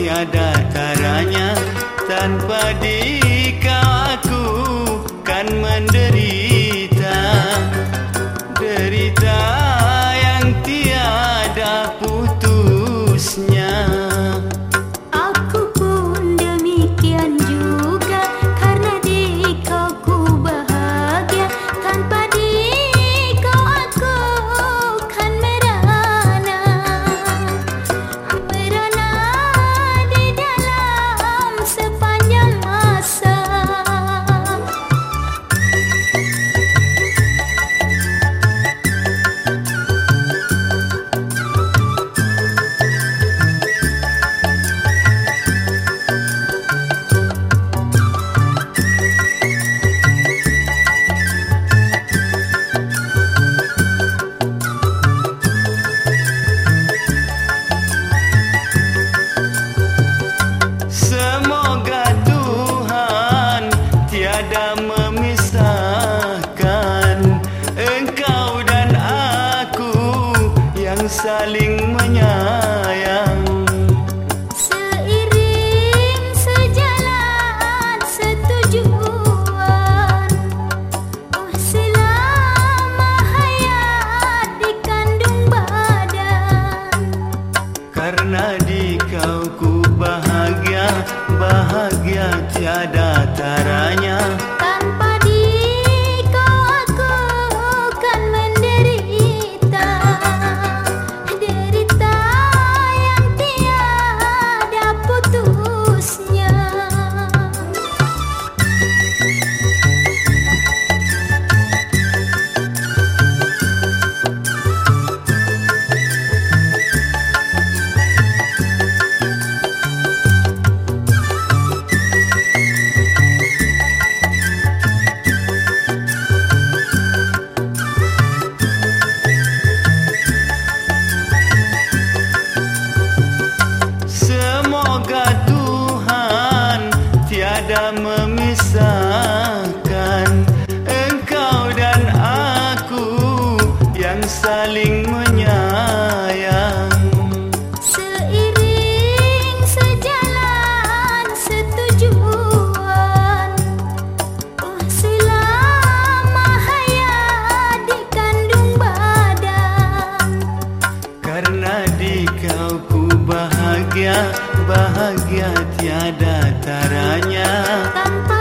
tiada taranya tanpa dia saling menyayang. Seiring sejalan setujuan Oh selama hayat dikandung badan. Karena di kau ku bahagia Bahagia tiada taranya bahagia Bahagia tiada taranya. Tanpa